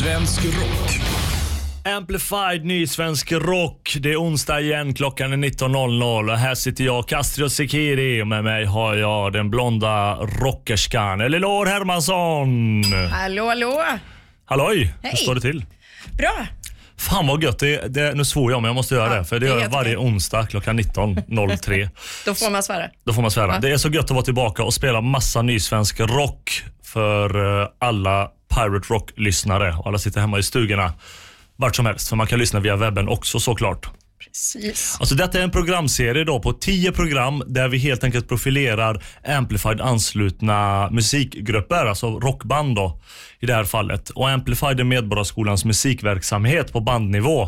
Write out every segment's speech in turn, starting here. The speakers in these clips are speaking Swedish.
svensk rock. Amplified ny svensk rock. Det är onsdag igen, klockan är 19.00 och här sitter jag, Castro Sekiri och med mig har jag den blonda rockerskan Elinor Hermansson. Hallå, hallå. Halloj, hur Hej. står det till? Bra. Fan vad gött. Det, det, nu svor jag men jag måste göra Ja, det. För det det är gör jag varje okej. onsdag klockan 19.03. Då får man svära. Då får man svära. Ja. Det är så gött att vara tillbaka och spela massa ny svensk rock för eh, alla Pirate Rock-lyssnare. Och Alla sitter hemma i stugorna vart som helst. För man kan lyssna via webben också såklart. Precis. Alltså detta är en programserie då på 10 program där vi helt enkelt profilerar Amplified anslutna musikgrupper, alltså rockband då i det här fallet. Och Amplified är Medborgarskolans musikverksamhet på bandnivå.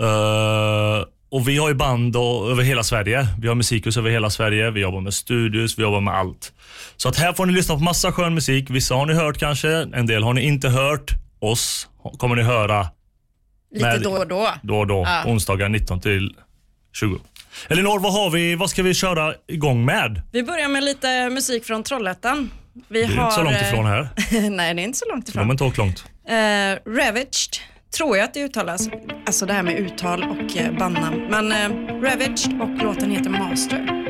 Eh, och vi har ju band då över hela Sverige. Vi har musikhus över hela Sverige. Vi jobbar med studios, vi jobbar med allt. Så att här får ni lyssna på massa skön musik. Vissa har ni hört kanske, en del har ni inte hört. Oss kommer ni höra Lite Med- då och då. då och då, Ja. onsdagar 19 till 20. Elinor, vad har vi? Vad ska vi köra igång med? Vi börjar med lite musik från Trollhättan. Vi Det är har, inte så långt eh, ifrån här. Nej, det är inte så långt De ifrån. är inte långt. Eh, Ravaged, tror jag att det uttalas. Alltså det här med uttal och eh, bandnamn. Men eh, Ravaged och låten heter Master.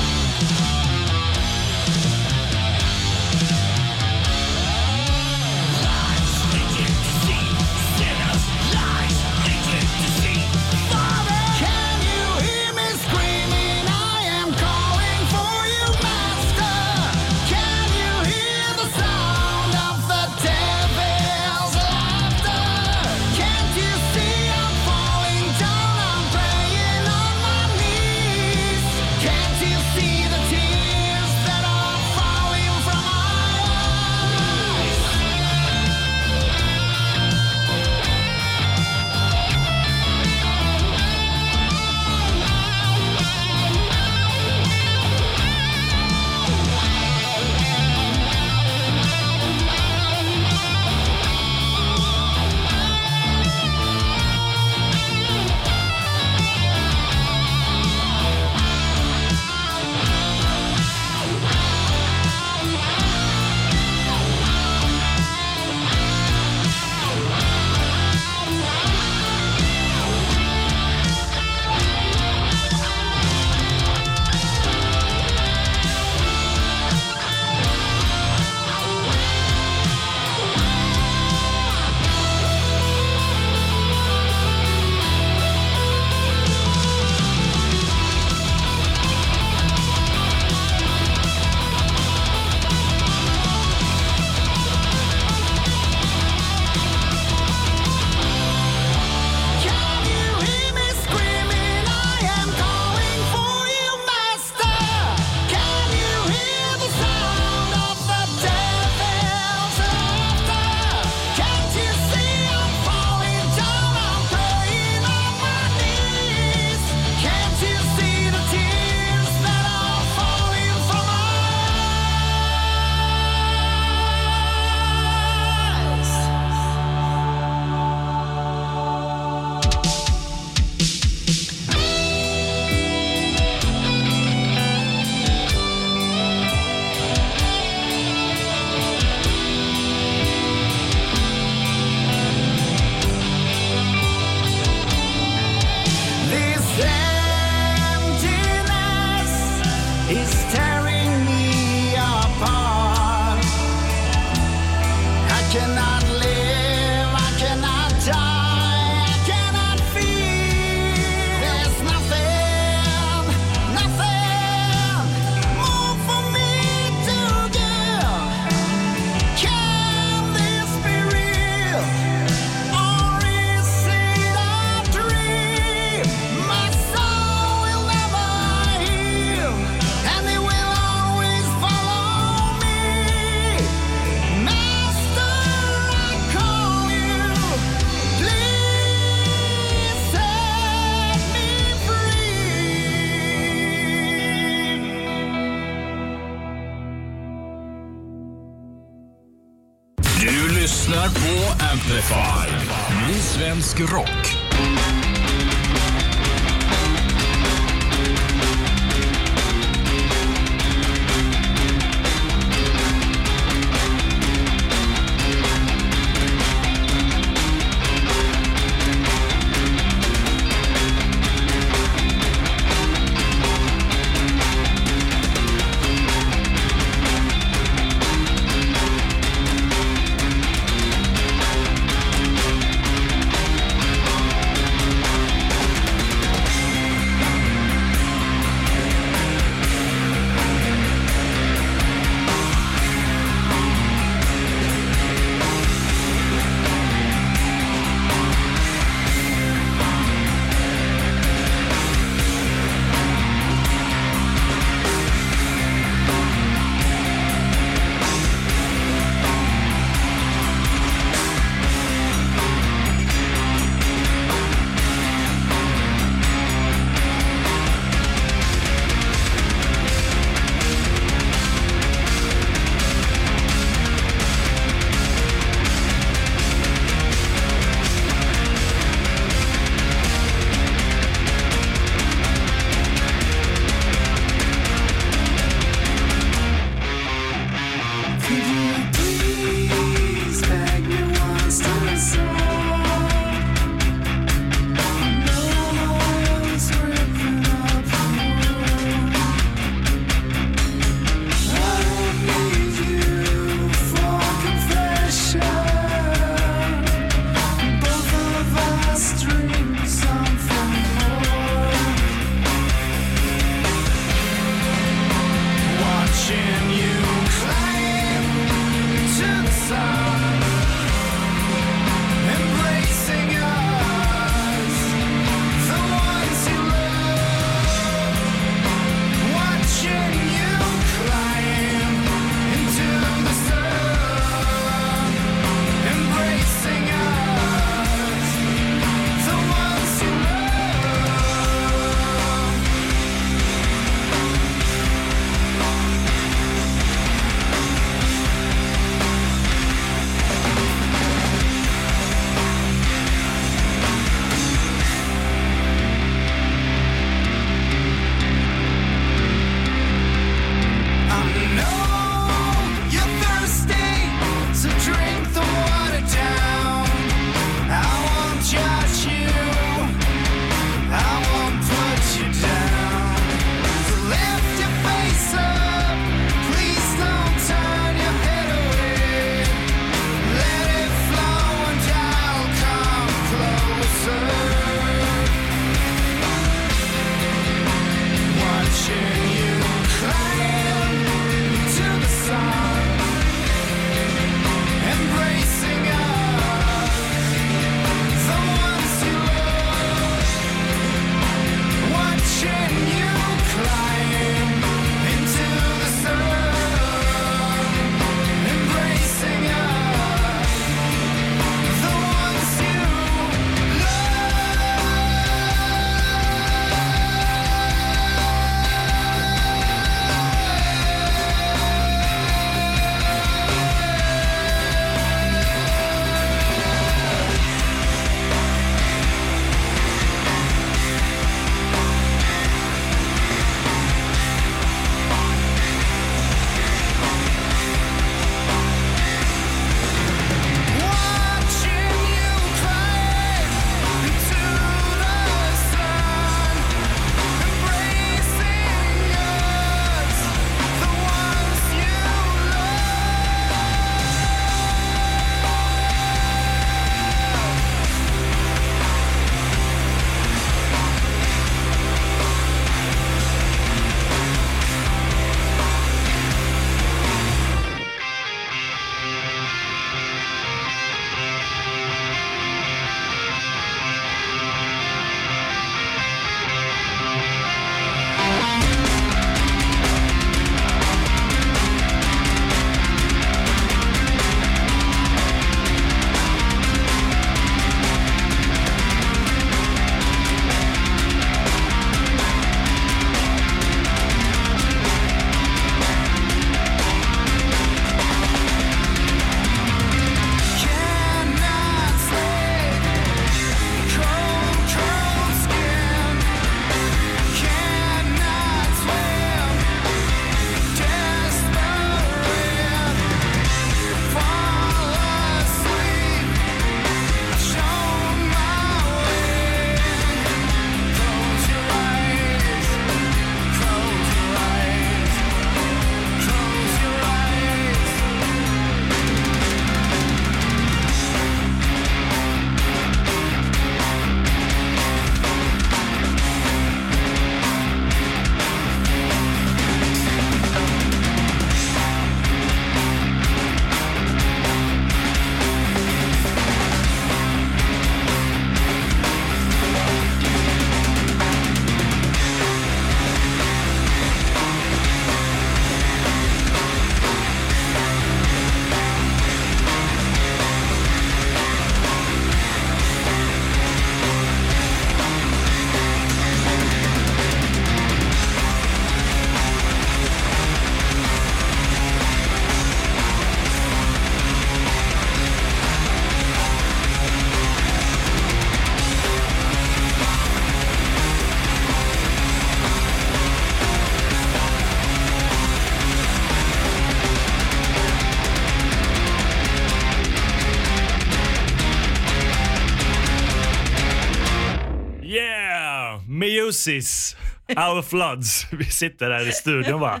Meusis, Our Floods. Vi sitter här i studion va?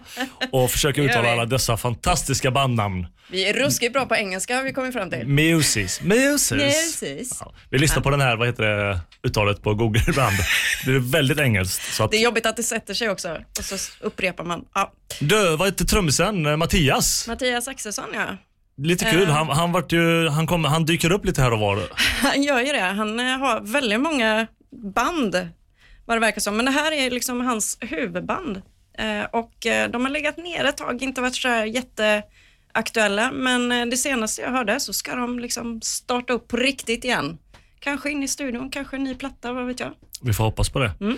och försöker uttala alla dessa fantastiska bandnamn. Vi är ruskigt bra på engelska har vi kommit fram till. Meusis. Meusis. Ja, vi lyssnar på den här, vad heter det, uttalet på Google ibland. Det är väldigt engelskt. Så att, Det är jobbigt att det sätter sig också och så upprepar man. Ja. du, vad heter trummisen? Eh, Mattias? Mattias Axelsson ja. Lite kul. Eh. Han, han, vart ju, han, kommer, han dyker upp lite här och var. Han gör ju det. Han eh, har väldigt många band vad det verkar som. Men det här är liksom hans huvudband. Eh, och eh, de har legat ner ett tag, inte varit så jätteaktuella. Men eh, det senaste jag hörde så ska de liksom starta upp på riktigt igen. Kanske in i studion, kanske en ny platta, vad vet jag. Vi får hoppas på det. Mm.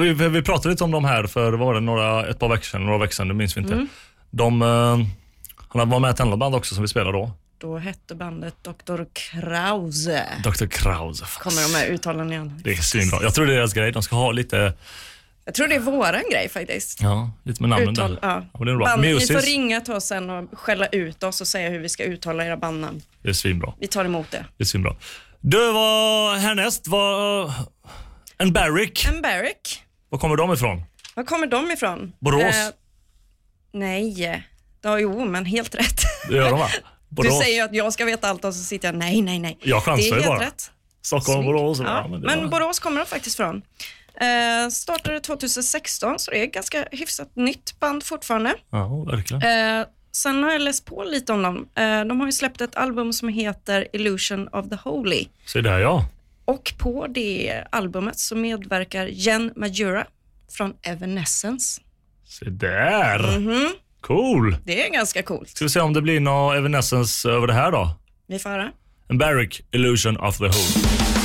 Vi, vi, vi pratade lite om dem här för var det, några, ett par veckor sedan, några veckor sedan, det minns vi inte. Mm. De, han var med i ett annat band också som vi spelade då. Då hette bandet Dr. Krause. Dr. Krause. Kommer de med uttalen igen. Det är svinbra. Jag tror det är deras grej. De ska ha lite, Jag tror det är våran grej faktiskt. ja, lite med namnen Uttal, där. ja. Det är bra. Band, ni får ringa till oss sen och skälla ut oss och säga hur vi ska uttala era bandnamn. det är svinbra. Vi tar emot det. Det är svinbra. Du, vad härnäst var en Barrick. En Barrick. Var kommer de ifrån? Var kommer de ifrån? Borås. Eh, nej, ja, jo men helt rätt. Det gör de va? Du Borås. säger ju att jag ska veta allt och så sitter jag nej, nej, nej. Jag chansar det ju bara. rätt. Stockholm, Snyggt. Borås. Ja, men det var- Borås kommer de faktiskt från. Eh, startade 2016 så det är ganska hyfsat nytt band fortfarande. Ja, verkligen. Eh, sen har jag läst på lite om dem. Eh, de har ju släppt ett album som heter Illusion of the Holy. Så där ja. Och på det albumet så medverkar Jen Majura från Evanescence. Se där. Mhm. Cool. Det är ganska coolt. Ska vi se om det blir någon Evanescence över det här då. Vi får höra. En Barrick Illusion of the Whole.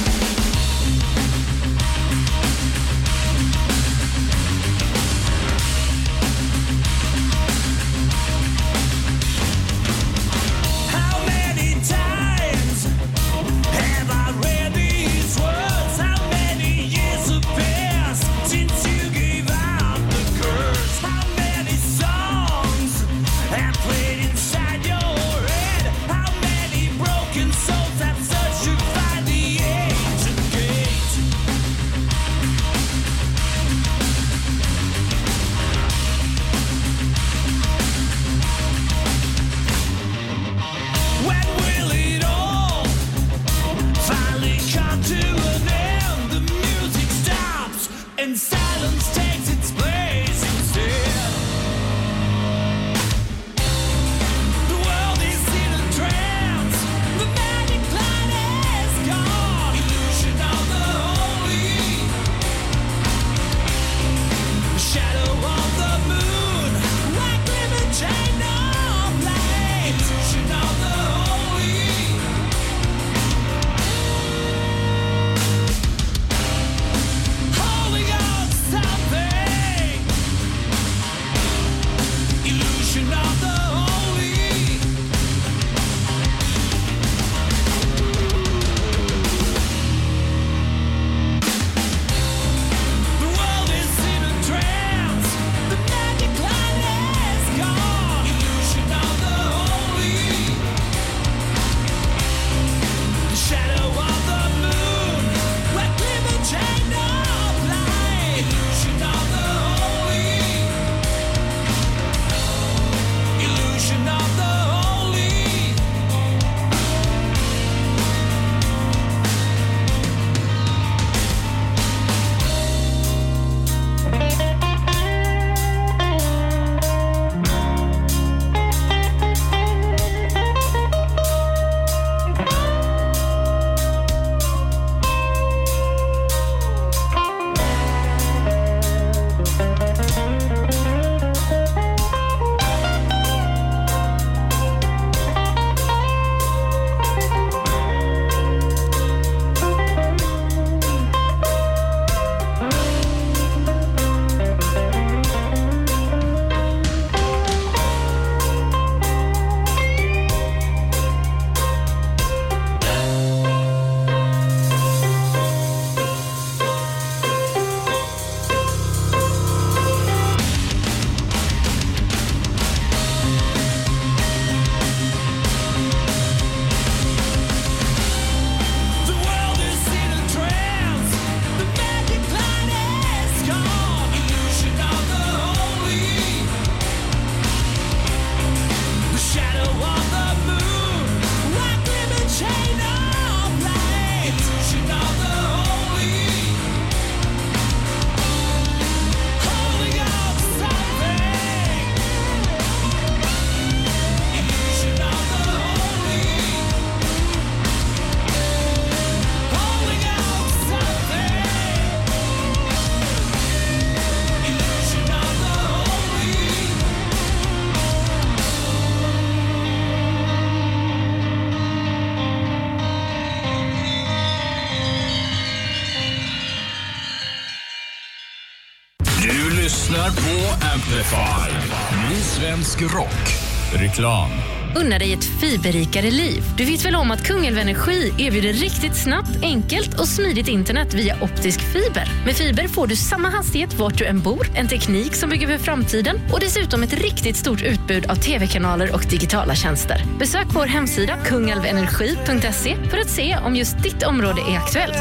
Reklam. Unna dig ett fiberrikare liv. Du vet väl om att Kungälv Energi erbjuder riktigt snabbt, enkelt och smidigt internet via optisk fiber. Med fiber får du samma hastighet vart du än bor, en teknik som bygger för framtiden och dessutom ett riktigt stort utbud av tv-kanaler och digitala tjänster. Besök vår hemsida kungälvenergi.se för att se om just ditt område är aktuellt.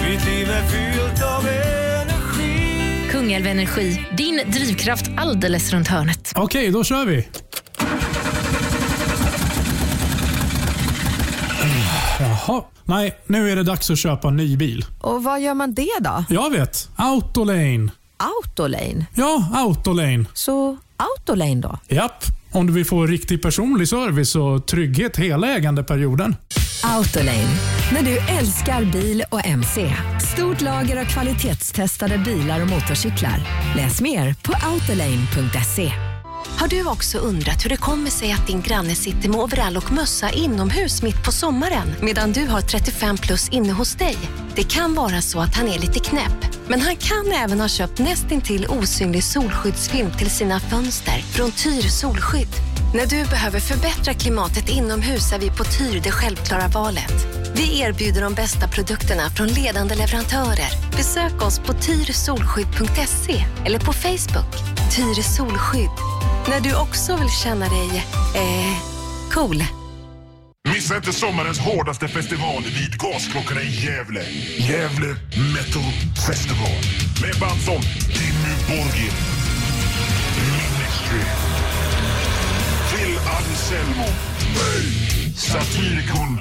Mitt liv är fyllt av energi. Kungälv Energi, din drivkraft alldeles runt hörnet. Okej, då kör vi. Jaha. Nej, nu är det dags att köpa en ny bil. Och vad gör man det då? Jag vet. Autolane. Autolane? Ja, Autolane. Så Autolane då? Japp. Om du vill få riktig personlig service och trygghet hela ägandeperioden. Autolane. När du älskar bil och MC. Stort lager av kvalitetstestade bilar och motorcyklar. Läs mer på autolane.se. Har du också undrat hur det kommer sig att din granne sitter med overall och mössa inomhus mitt på sommaren medan du har 35 plus inne hos dig? Det kan vara så att han är lite knäpp, men han kan även ha köpt nästintill osynlig solskyddsfilm till sina fönster från Tyr Solskydd. När du behöver förbättra klimatet inomhus är vi på Tyr det självklara valet. Vi erbjuder de bästa produkterna från ledande leverantörer. Besök oss på tyrsolskydd.se eller på Facebook. Tyr Solskydd. När du också vill känna dig, eh, cool. Missa inte sommarens hårdaste festival vid Gasklockorna i Gävle. Gävle Metal Festival. Med band som Timmy Borgir, Ministry, Phil mig, Satirikon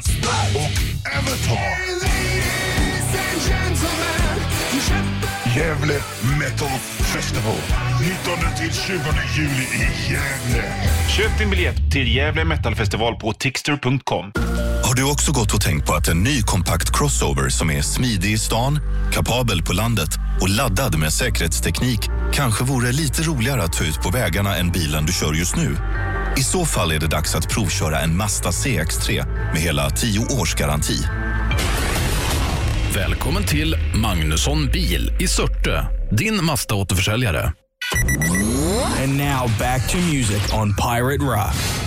och Avatar. Gävle Metal Festival. 19 till 20 juli i Gävle. Köp din biljett till Gävle Metal Festival på tixter.com. Har du också gått och tänkt på att en ny kompakt crossover som är smidig i stan, kapabel på landet och laddad med säkerhetsteknik kanske vore lite roligare att ta ut på vägarna än bilen du kör just nu? I så fall är det dags att provköra en Mazda CX-3 med hela 10 års garanti. Välkommen till Magnusson Bil i Surte. Din Mazda-återförsäljare. And now back to music on Pirate Rock.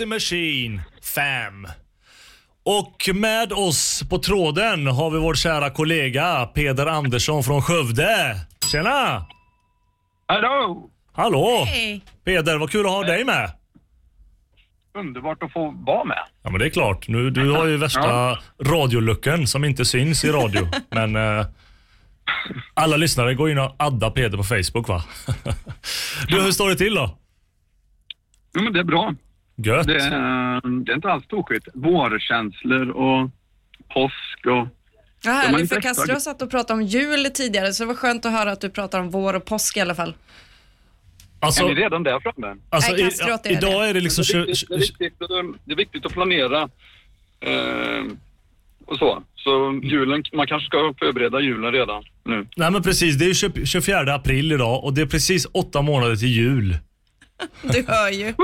Pixie Machine 5. Och med oss på tråden har vi vår kära kollega Peder Andersson från Skövde. Tjena! Hallå! Hallå! Hej. Peder, vad kul att ha dig med. Underbart att få vara med. Ja, men det är klart. Nu, du har ju värsta Ja. radiolucken som inte syns i radio. men eh, alla lyssnare går in och addar Peder på Facebook va? du, hur står det till då? Jo, men det är bra. Gött. Det är, det är inte alls tokigt. Vårkänslor och påsk och... Ja, härligt, inte för Castro satt och pratade om jul tidigare, så det var skönt att höra att du pratar om vår och påsk i alla fall. Alltså, är ni redan där framme? Alltså, Nej, i, Castro, det är idag det. är det liksom... Det är, viktigt, det, är viktigt, att- det är viktigt att planera eh, och så. Så julen, man kanske ska förbereda julen redan nu. Nej men precis, det är ju 20 24 april idag och det är precis åtta månader till jul. Du hör ju.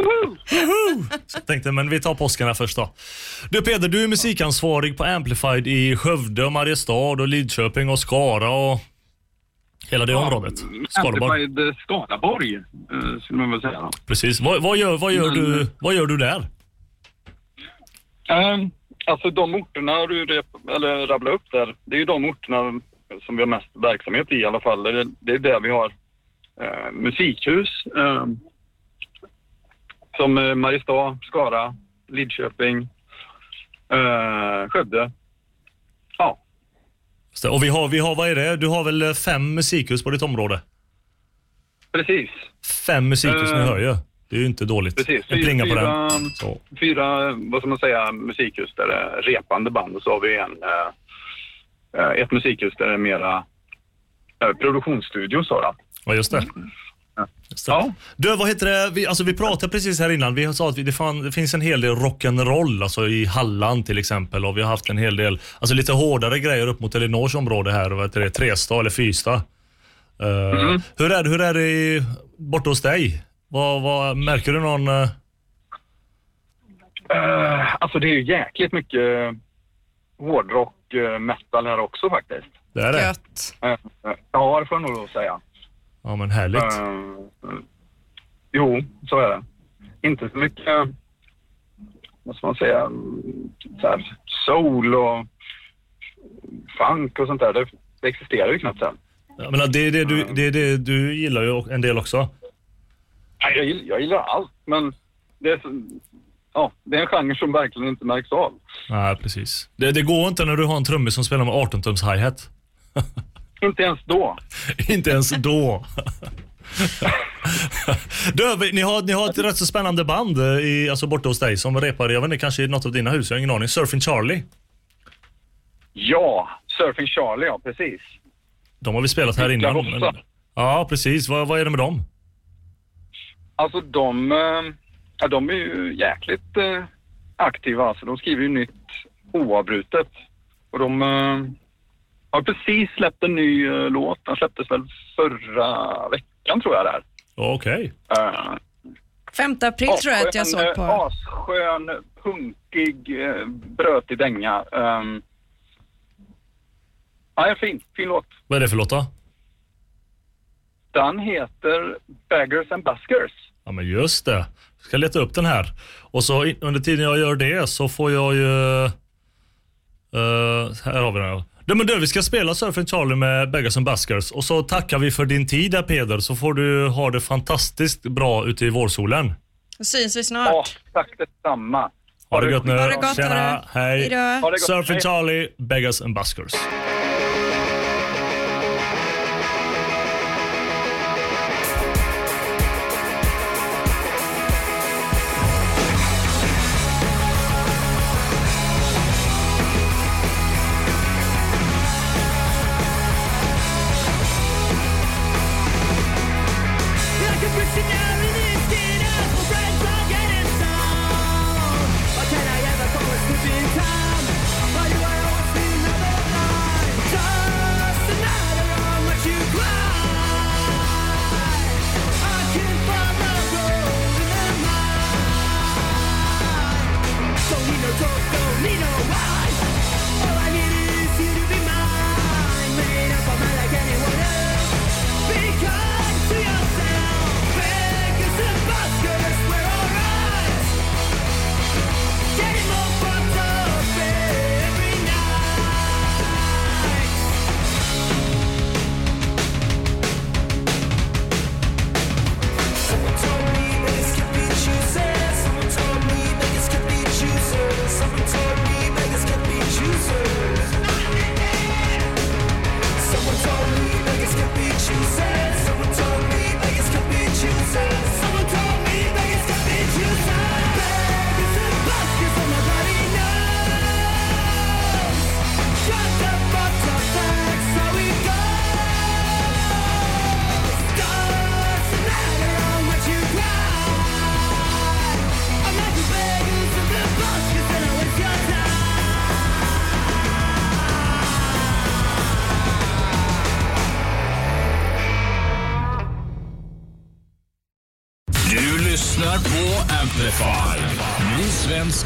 Så jag tänkte, men vi tar påskarna först då. Du Peder, du är musikansvarig på Amplified i Skövde och Mariestad och Lidköping och Skara och hela det området. Skaraborg. Amplified eh, Skaraborg, eh, skulle man väl säga. då. Precis. Vad, vad, gör, vad, gör Men- du, vad gör du där? Eh, alltså de orterna du rep, eller rabblar upp där, det är ju de orterna som vi har mest verksamhet i i alla fall. Det är, det är där vi har eh, musikhus. Eh, som eh, Mariestad, Skara, Lidköping, eh, Skövde. Ja. Och vi har, vi har, vad är det? Du har väl eh, fem musikhus på ditt område? precis. Fem musikhus, ni Eh, hör ju. Det är ju inte dåligt. Precis. En plinga på fyra, den. Så. fyra, vad ska man säga, musikhus där det är repande band och så har vi en, eh, eh, ett musikhus där det är mera eh, produktionsstudio så då. Ja, just det. Det. Du, vad heter det? Vi, alltså, vi pratade precis här innan. Vi sa att vi, det, fan, det finns en hel del rock'n'roll alltså i Halland till exempel. Och vi har haft en hel del, alltså lite hårdare grejer upp mot Elinors område här. Vad heter det? Trestad eller Fyrstad. Eh, hur, är det, hur är det i, borta hos dig? Vad, vad, märker du någon... eh, Eh, alltså det är ju jäkligt mycket hårdrock, uh, metal här också faktiskt. Det är det? Gött. Ja, det får jag nog säga. Ja, men härligt. Eh, eh, jo, så är det. Inte så mycket, eh, vad ska man säga, så här, soul och funk och sånt där. Det, det existerar ju knappt än. Jag menar, det, är det, du, det är det du gillar ju en del också. Nej, Jag, gill- jag gillar allt, men det är, ja, det är en genre som verkligen inte märks av. Nej, precis. Det, det går inte när du har en trummis som spelar med 18-tums hi-hat. Inte ens då. inte ens då. du, ni, har, ni har ett rätt så spännande band eh, i, alltså borta hos dig som repar, jag vet inte, kanske i något av dina hus, jag har ingen aning. Surfing Charlie. Ja, Surfing Charlie, ja precis. De har vi spelat här innan. Men, ja, precis. Vad, vad är det med dem? Alltså de, eh, ja, de är ju jäkligt eh, aktiva. Alltså, de skriver ju nytt oavbrutet. Och de har precis släppt en ny eh, låt. Den släpptes väl förra veckan tror jag det är. Okej. Eh, 5 april tror jag att jag såg på. eh, Asskön, punkig, eh, brötig dänga. Um, ja, en fin, fin låt. Vad är det för låt då? Den heter Baggers and Buskers. Ja, men just det. Jag ska leta upp den här. Och så under tiden jag gör det så får jag ju... eh, här har vi den. Du, men du, vi ska spela Surfing Charlie med Beggars and Buskers och så tackar vi för din tid där Peder så får du ha det fantastiskt bra ute i vårsolen. Då syns vi snart. Ja, tack detsamma. Ha det gott nu. Ha det gott, Tjena, hej. Surfing. Charlie, Beggars and Buskers. Like a prisoner in this theater, for friends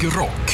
Svensk rock.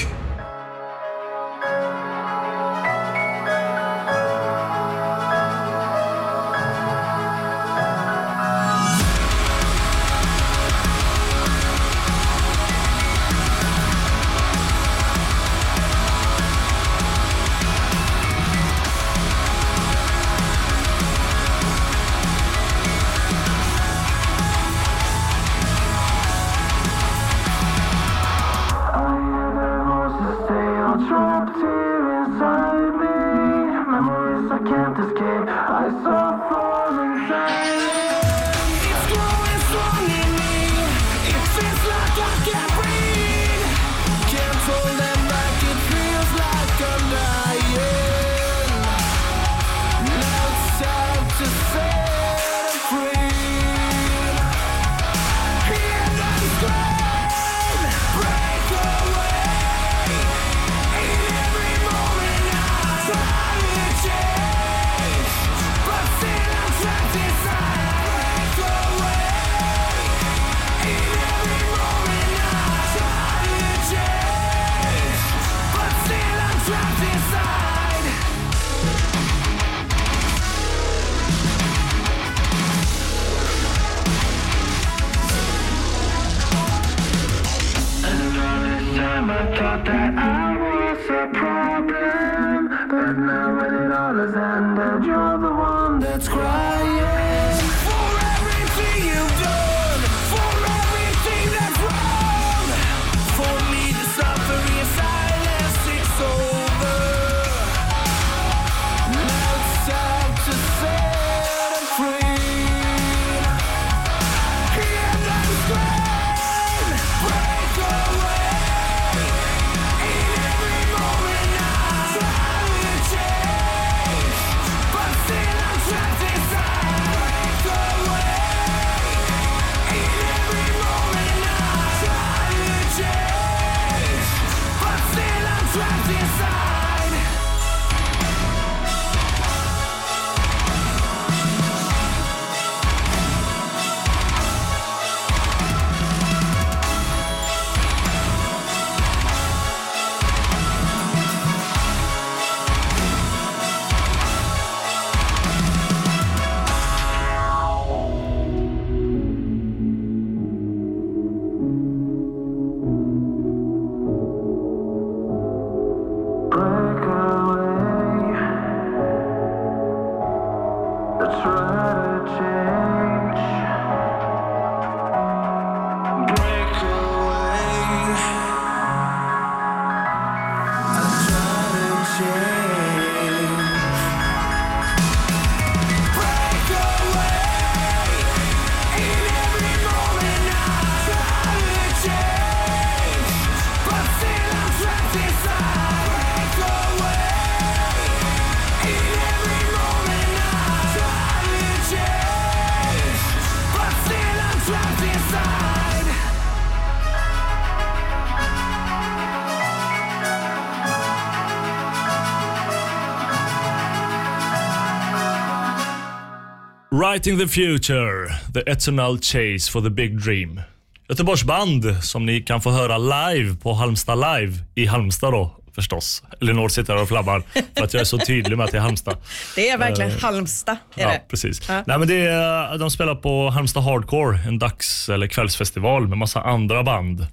Writing the future, the eternal chase for the big dream. Göteborgsband som ni kan få höra live på Halmstad live i Halmstad då förstås. Elinor sitter här och flabbar för att jag är så tydlig med att det är Halmstad. Det är verkligen Eh, Halmstad. Är Ja, det. precis. Ja. Nej, men det är, de spelar på Halmstad Hardcore, en dags eller kvällsfestival med massa andra band.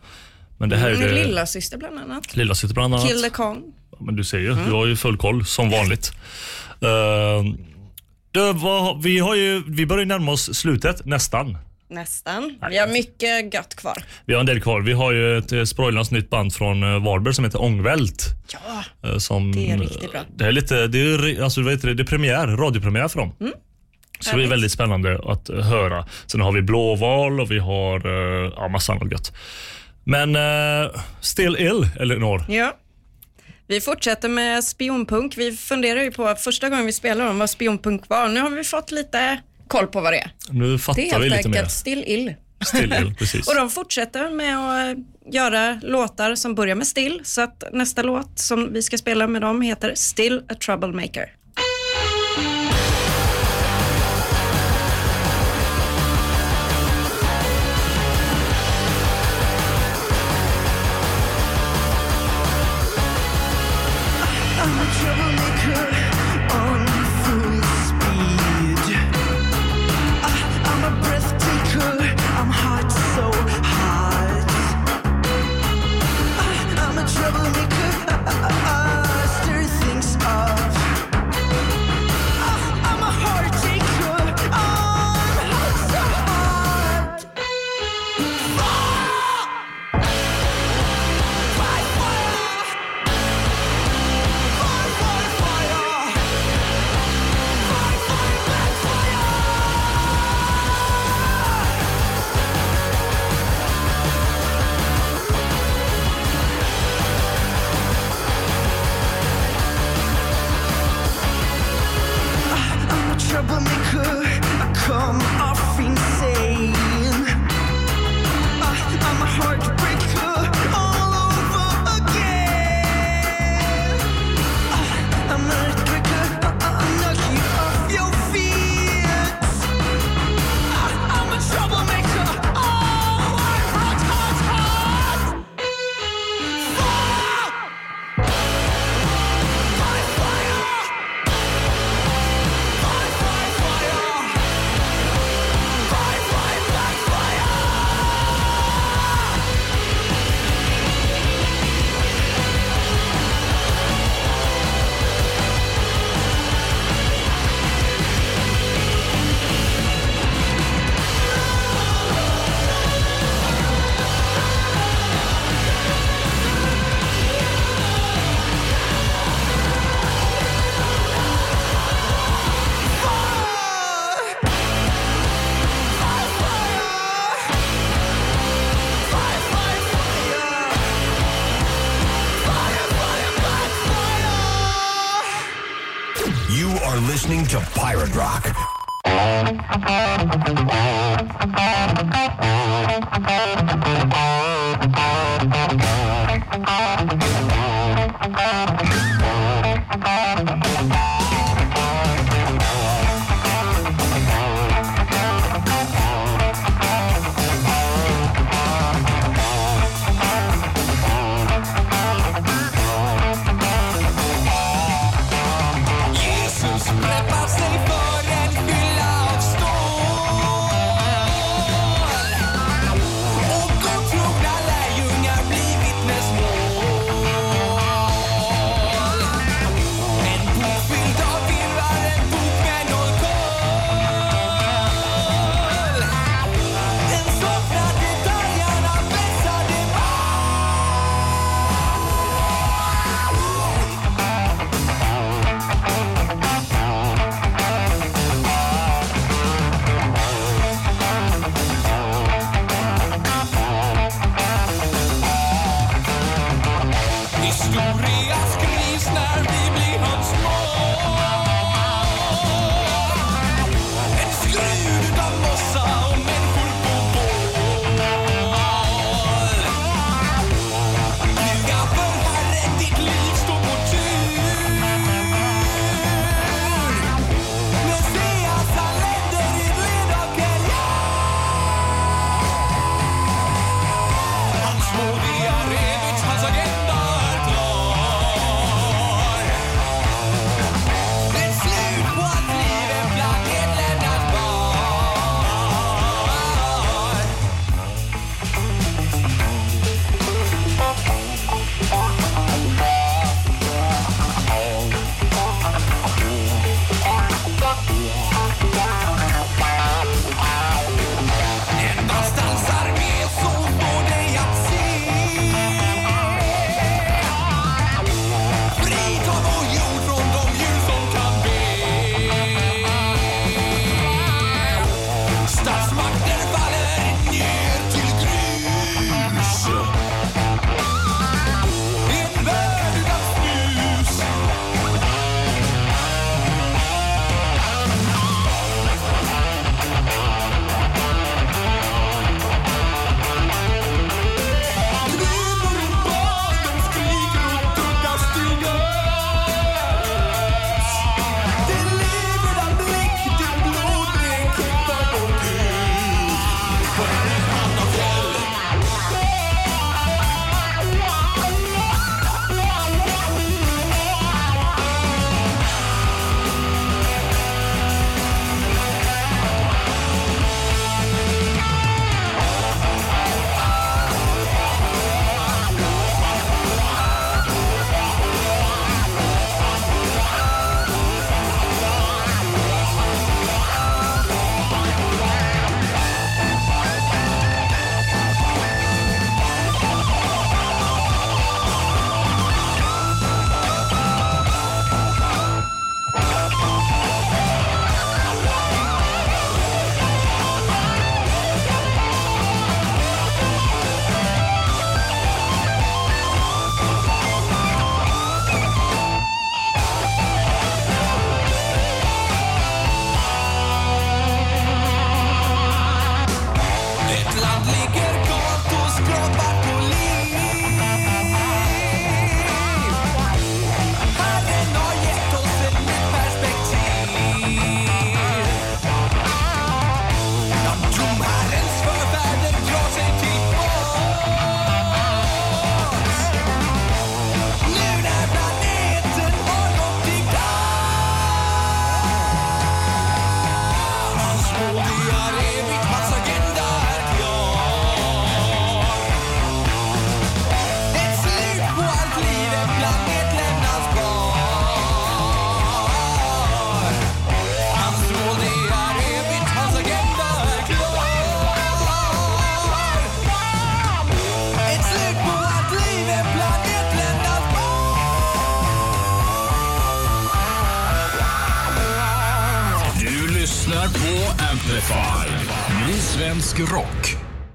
Men det här är Min det, lilla syster bland annat. Lilla sitter bland annat. Kill the Kong. Ja, Men du ser ju, Mm. du har ju full koll som vanligt. Uh, det var, vi, har ju, vi börjar närma oss slutet, nästan. Nästan. Vi har mycket gött kvar. Vi har en del kvar. Vi har ju ett eh, Sproilans nytt band från eh, Varberg som heter Ångvält. Ja, Eh, Som, det är riktigt bra. Det är lite, det är, alltså, vad det, är premiär, radiopremiär för dem. Mm. Så det är väldigt spännande att höra. Sen har vi Blåval och vi har ja, massa annat gött. Men uh, Still Ill, Elinor. Ja. Vi fortsätter med spionpunk. Vi funderar ju på första gången vi spelade om vad spionpunk var. Nu har vi fått lite koll på vad det är. Nu Det är fattar vi helt lite enkelt mer. Still Ill. Still Ill, precis. Och de fortsätter med att eh, göra låtar som börjar med still. Så att nästa låt som vi ska spela med dem heter Still a Troublemaker.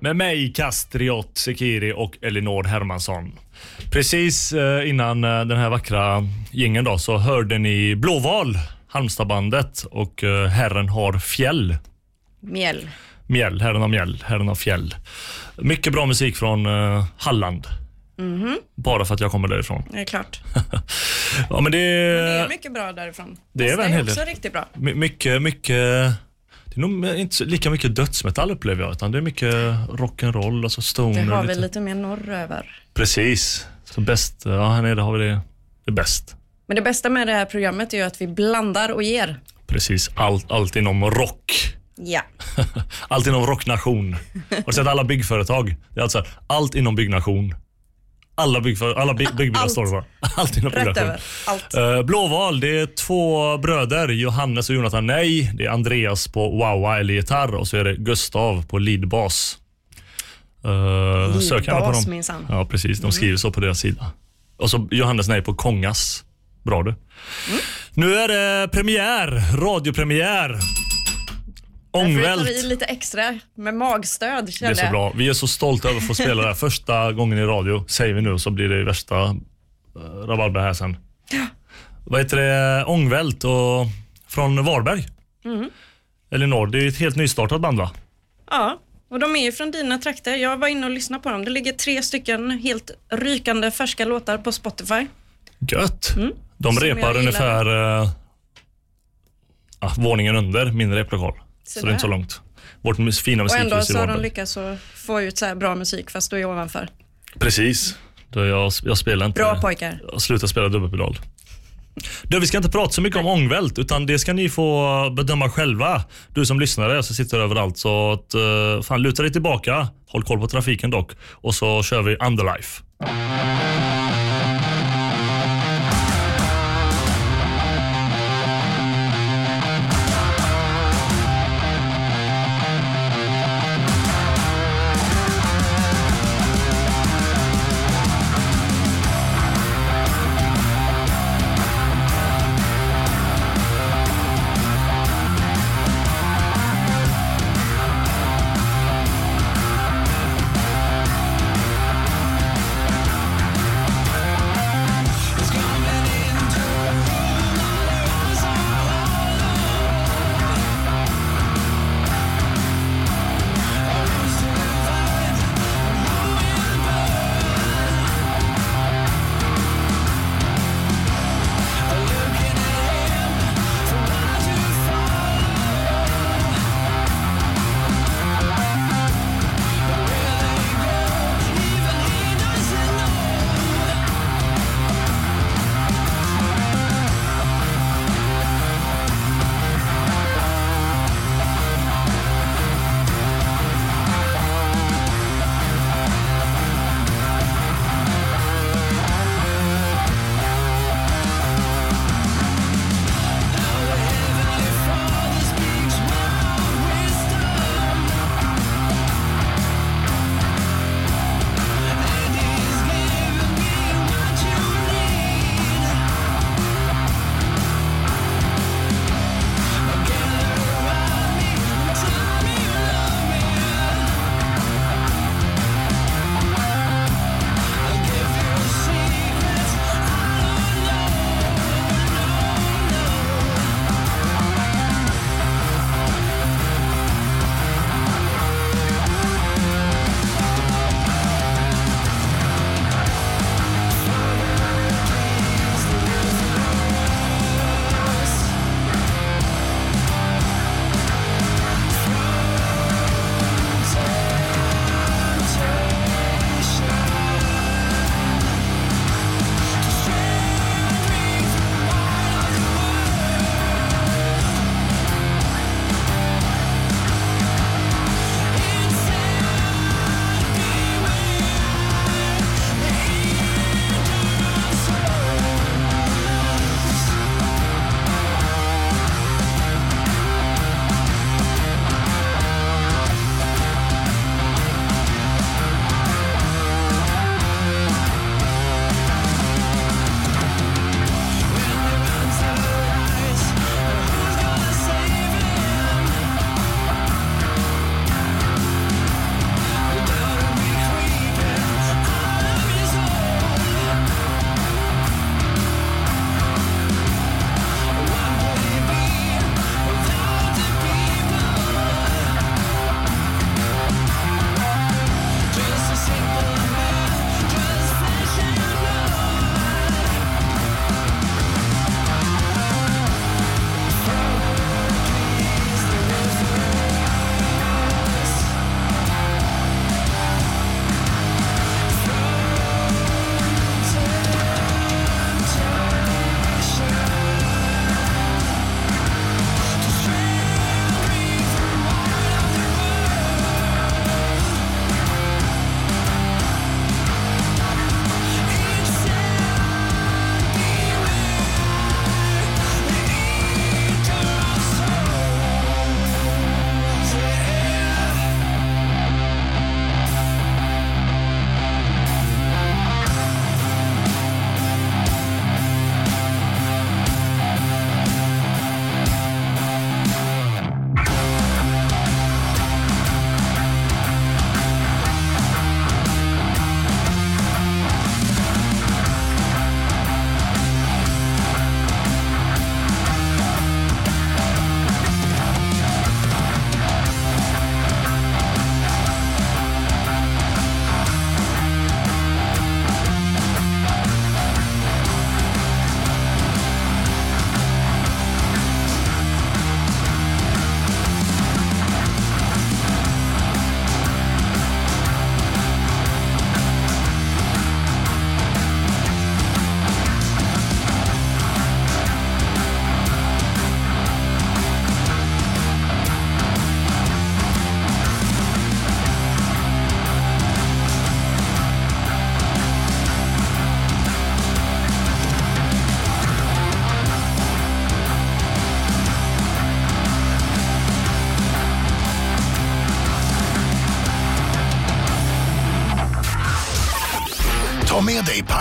Med mig, Kastriot Sekiri och Elinor Hermansson. Precis eh, innan eh, den här vackra gängen då så hörde ni Blåval, Halmstadbandet och eh, Herren har fjäll. Mjäll. Mjäll, Herren har mjäll, Herren har fjäll. Mycket bra musik från Halland. Mhm, Bara för att jag kommer därifrån. det är klart. Ja, men det, Det är mycket bra därifrån. det är det är också riktigt bra. My- mycket, mycket det är nog inte lika mycket dödsmetall upplever jag, utan det är mycket rock'n'roll, alltså Det stoner. har vi lite. lite mer norröver. Precis. Så bäst, ja här nere har vi det, det bäst. Men det bästa med det här programmet är ju att vi blandar och ger. Precis, allt, allt inom rock. Ja. Allt inom rocknation. Har du sett alla byggföretag? Det är alltså allt inom byggnation. Alla, byggför, alla by, byggbilar bara. Allt inom Rätt över. Allt. Eh, Blåval, det är två bröder, Johannes och Jonathan Nej. Det är Andreas på wowa eller gitarr och så är det Gustav på leadbas. Uh, sök gärna på Leadbas, dem. minsann. Ja, precis. De skriver så på deras sida. Och så Johannes Nej på kongas. Bra du. Mm. Nu är det premiär, radiopremiär. Därför Ångvält. vi lite extra med magstöd Det är kände så bra. Vi är så stolta över att få spela det här första gången i radio, säger vi nu, så blir det värsta uh, rabalder här sen. Vad heter det? Ångvält och från Varberg. Mm. Elinor, det är ett helt nystartat band va? Ja, och de är ju från dina trakter. Jag var inne och lyssnade på dem. Det ligger tre stycken helt rykande färska låtar på Spotify. Gött. De Mm. Som repar ungefär ja, våningen under min replokal. Så, Så det är inte så långt. Vårt fina Och ändå musikhus så har de lyckats få ut så här bra musik fast du är ovanför. Precis. Då jag, jag spelar inte. Bra pojkar. Jag slutar spela dubbelpedal. Du, vi ska inte prata så mycket om ångvält, utan det ska ni få bedöma själva. Du som lyssnare som sitter överallt. Så att, eh, fan, luta dig tillbaka, håll koll på trafiken dock, och så kör vi. Underlife.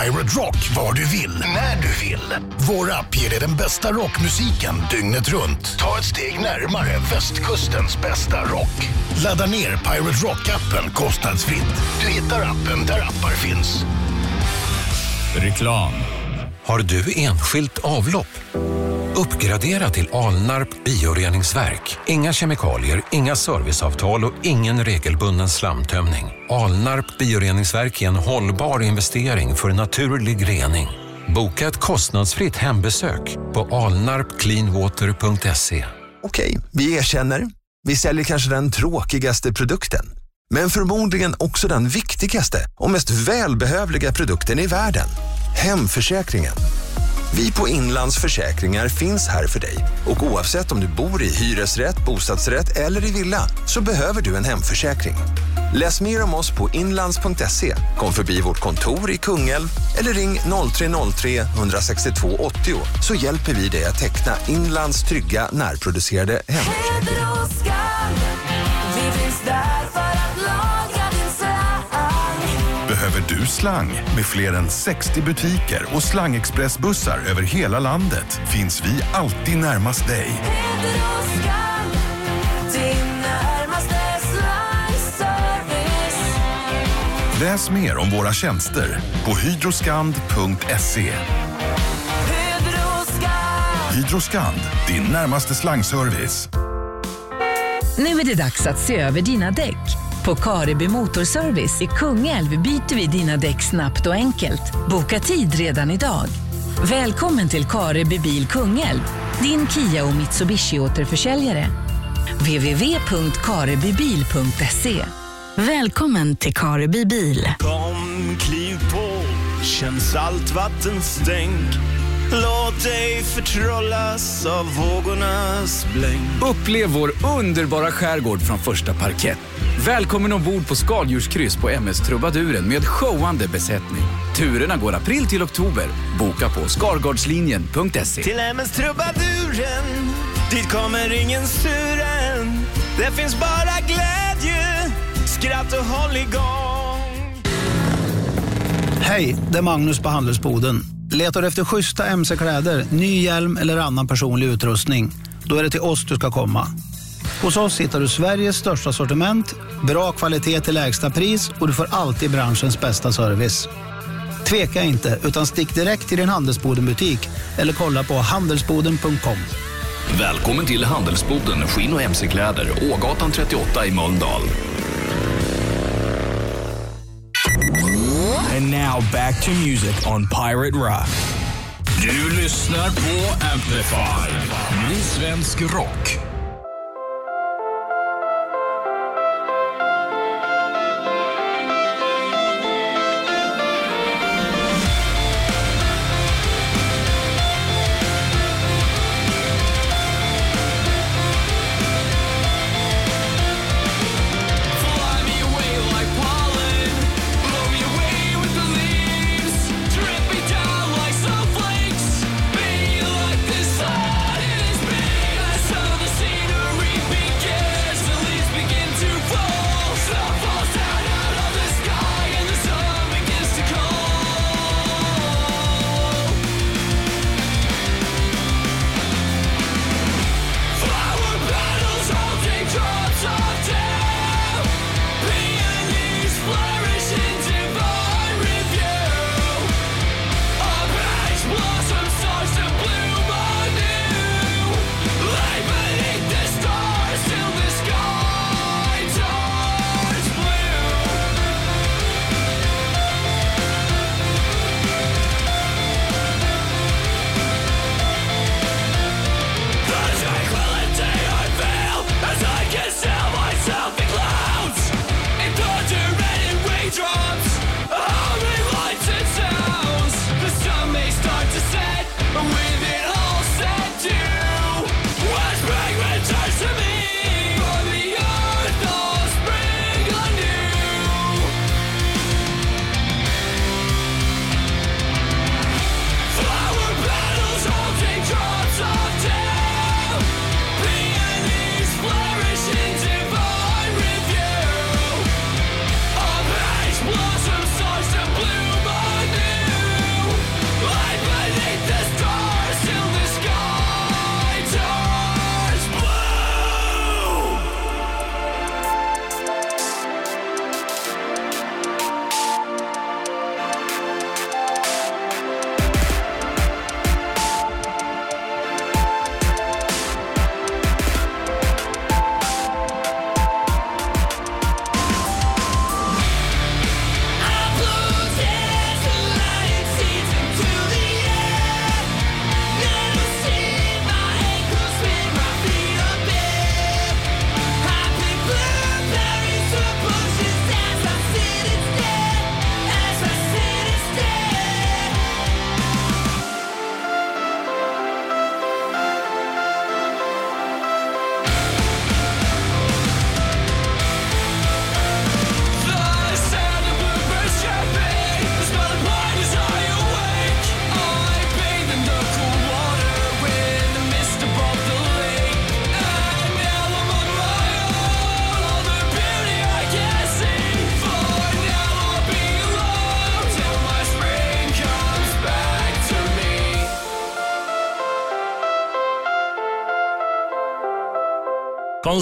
Pirate Rock var du vill, när du vill. Vår app ger dig den bästa rockmusiken dygnet runt. Ta ett steg närmare västkustens bästa rock. Ladda ner Pirate Rock-appen kostnadsfritt. Du hittar appen där appar finns. Reklam. Har du enskilt avlopp? Uppgradera till Alnarp bioreningsverk. Inga kemikalier, inga serviceavtal och ingen regelbunden slamtömning. Alnarp bioreningsverk är en hållbar investering för naturlig rening. Boka ett kostnadsfritt hembesök på alnarpcleanwater.se. Okej, vi erkänner. Vi säljer kanske den tråkigaste produkten. Men förmodligen också den viktigaste och mest välbehövliga produkten i världen. Hemförsäkringen. Vi på Inlands Försäkringar finns här för dig och oavsett om du bor i hyresrätt, bostadsrätt eller i villa så behöver du en hemförsäkring. Läs mer om oss på inlands.se, kom förbi vårt kontor i Kungälv eller ring 0303 162 80 så hjälper vi dig att teckna Inlands trygga närproducerade hemförsäkring. Behöver du slang? Med fler än 60 butiker och slangexpressbussar över hela landet finns vi alltid närmast dig. Läs mer om våra tjänster på hydroskand.se. Hydroskan. Hydroskand, din närmaste slangservice. Nu är det dags att se över dina däck. På Kareby Motorservice i Kungälv byter vi dina däck snabbt och enkelt. Boka tid redan idag. Välkommen till Kareby Bil Kungälv, din Kia och Mitsubishi-återförsäljare. www.karebybil.se Välkommen till Kareby Bil. Kom, kliv på, känn saltvattenstänk. Låt dig förtrollas av vågornas blänk. Upplev vår underbara skärgård från första parkett. Välkommen ombord på skaldjurskryss på MS Trubaduren med showande besättning. Turerna går april till oktober. Boka på skargardslinjen.se. Till MS Trubaduren, dit kommer ingen sturen. Det finns bara glädje, skratt och håll igång. Hej, det är Magnus på Handelsboden. Letar du efter schyssta mc-kläder, ny hjälm eller annan personlig utrustning? Då är det till oss du ska komma. Hos oss hittar du Sveriges största sortiment, bra kvalitet till lägsta pris och du får alltid branschens bästa service. Tveka inte, utan stick direkt till din Handelsboden-butik eller kolla på handelsboden.com. Välkommen till Handelsboden Skinn och mc-kläder, Ågatan 38 i Mölndal. And now back to music on Pirate Rock. Du lyssnar på Amplify. Ny svensk rock.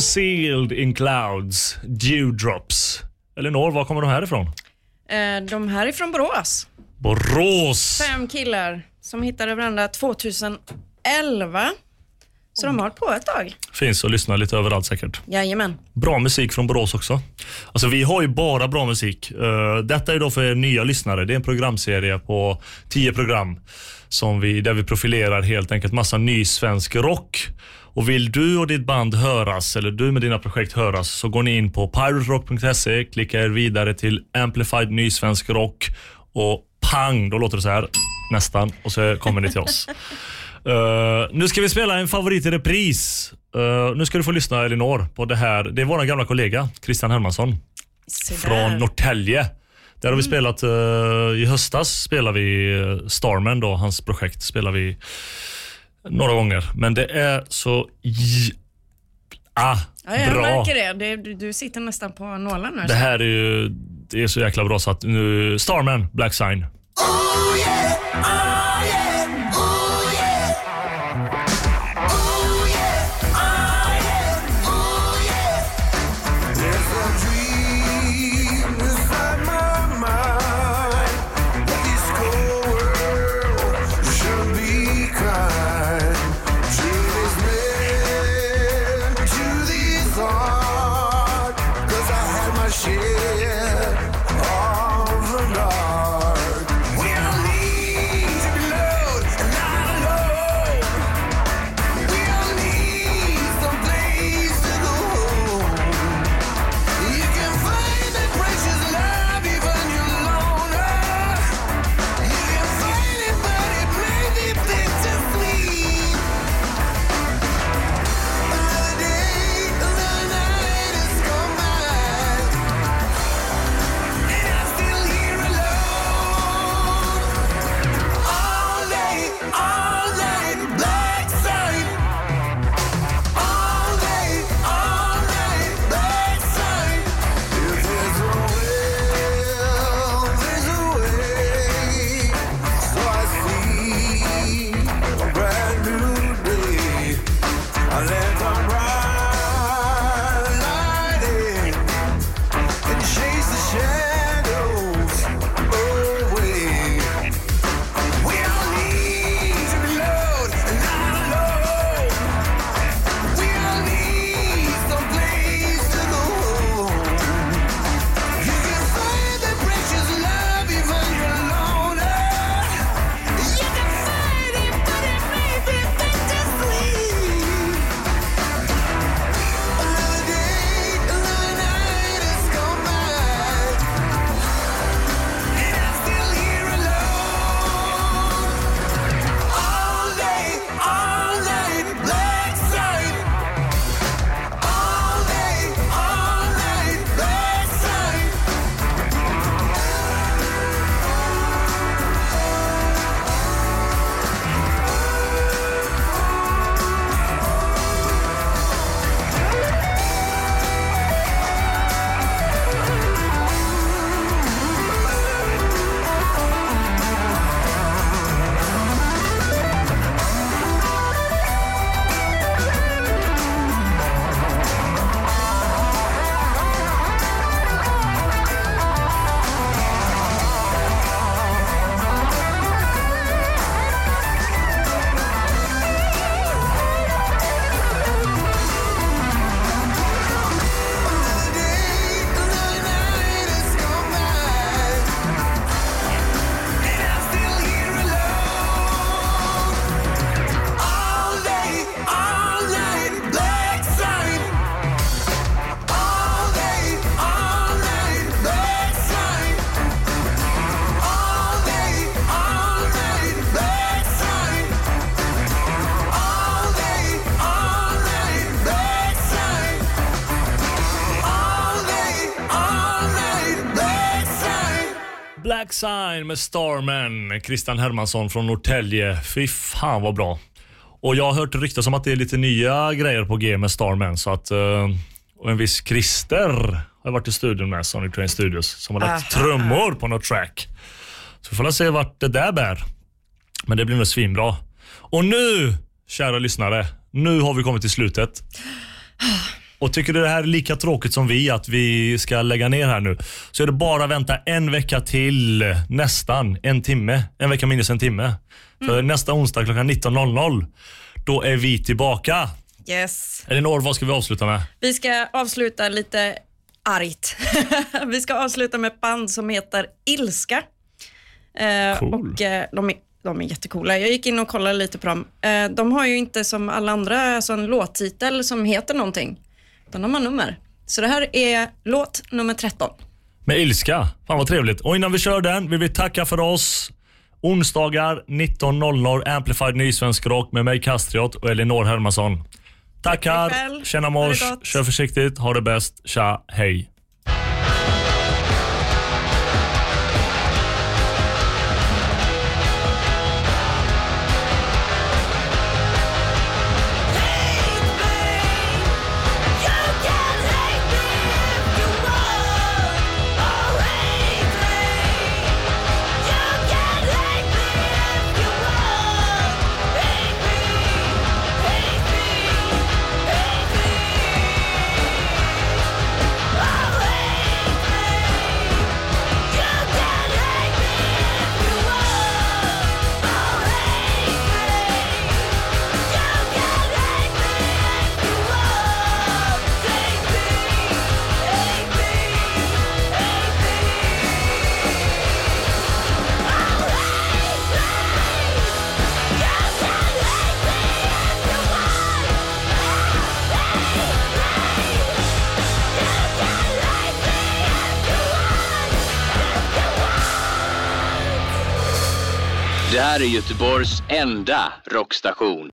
Concealed in clouds, dewdrops. Elinor, var kommer de här ifrån? Eh, De här är från Borås. Borås. Fem killar som hittade varandra 2011. Så de har hållit på ett tag. Finns att lyssna lite överallt säkert. Jajamän. Bra musik från Borås också. Alltså vi har ju bara bra musik. Eh, detta är då för er nya lyssnare. Det är en programserie på 10 program som vi, där vi profilerar helt enkelt massa ny svensk rock. Och vill du och ditt band höras, eller du med dina projekt höras, så går ni in på piraterock.se, klickar er vidare till Amplified ny svensk rock och pang, då låter det så här. Nästan. Och så kommer ni till oss. Eh, nu ska vi spela en favorit i repris. Eh, nu ska du få lyssna Elinor på det här. Det är vår gamla kollega Christian Hermansson från Norrtälje. Där har vi spelat, eh, i höstas spelade vi uh, Starman då, hans projekt spelar vi några gånger. Men det är så j- ah, Ja, jag bra. märker det. det. du- Du sitter nästan på nålar nu. Det här är ju det är så jäkla bra så att nu, Starman, Black Sign. There's Black Sign med Starman, Christian Hermansson från Norrtälje. Fy fan vad bra. Och jag har hört ryktas om att det är lite nya grejer på G med Starman. Så att, eh, och en viss Christer har varit i studion med Sonic Train Studios som har lagt Aha. trummor på något track. Så vi får se vart det där bär. Men det blir nog svinbra. Och nu, kära lyssnare, nu har vi kommit till slutet. Och tycker du det här är lika tråkigt som vi, att vi ska lägga ner här nu, så är det bara att vänta en vecka till, nästan en timme. En vecka minus en timme. För nästa onsdag klockan 19.00, då är vi tillbaka. Yes. Elinor, vad ska vi avsluta med? Vi ska avsluta lite argt. vi ska avsluta med ett band som heter Ilska. Eh, Cool. och, eh, de, är, de är jättecoola. Jag gick in och kollade lite på dem. Eh, de har ju inte som alla andra alltså en låttitel som heter någonting, utan de har nummer. Så det här är låt nummer 13. Med ilska. Fan vad trevligt. Och innan vi kör den vill vi tacka för oss. Onsdagar 19.00 Amplified Nysvensk Rock med mig Kastriot och Elinor Hermansson. Tackar. själv. Tjena mors. Kör försiktigt. Ha det bäst. Tja. Hej. Här är Göteborgs enda rockstation.